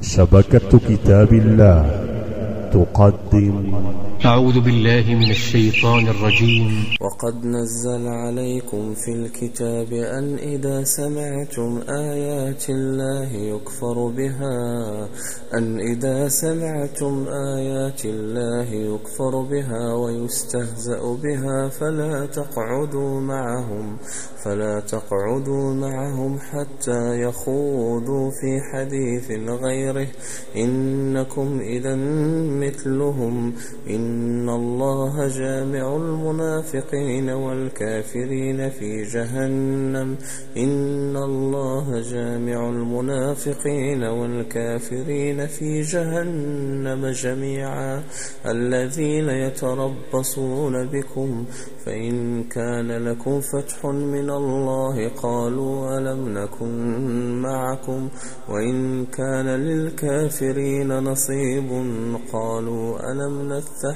شبكة كتاب الله تقدم. أعوذ بالله من الشيطان الرجيم. وقد نزل عليكم في الكتاب أن إذا سمعتم آيات الله يكفر بها أن إذا سمعتم آيات الله يكفر بها ويستهزأ بها فلا تقعدوا معهم فلا تقعدوا معهم حتى يخوضوا في حديث غيره. إنكم إذا مثلهم إن الله جامع المنافقين والكافرين في جهنم إن الله جامع المنافقين والكافرين في جهنم جميعا الذين يتربصون بكم فإن كان لكم فتح من الله قالوا ألم نكن معكم وإن كان للكافرين نصيب قالوا ألم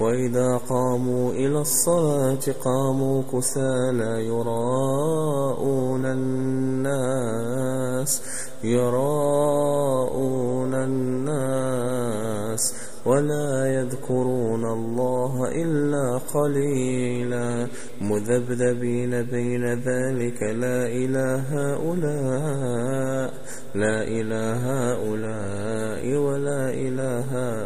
وإذا قاموا إلى الصلاة قاموا كسالى يراءون الناس يراءون الناس ولا يذكرون الله إلا قليلا. مذبذبين بين ذلك لا إله هؤلاء لا إله هؤلاء ولا إله هؤلاء.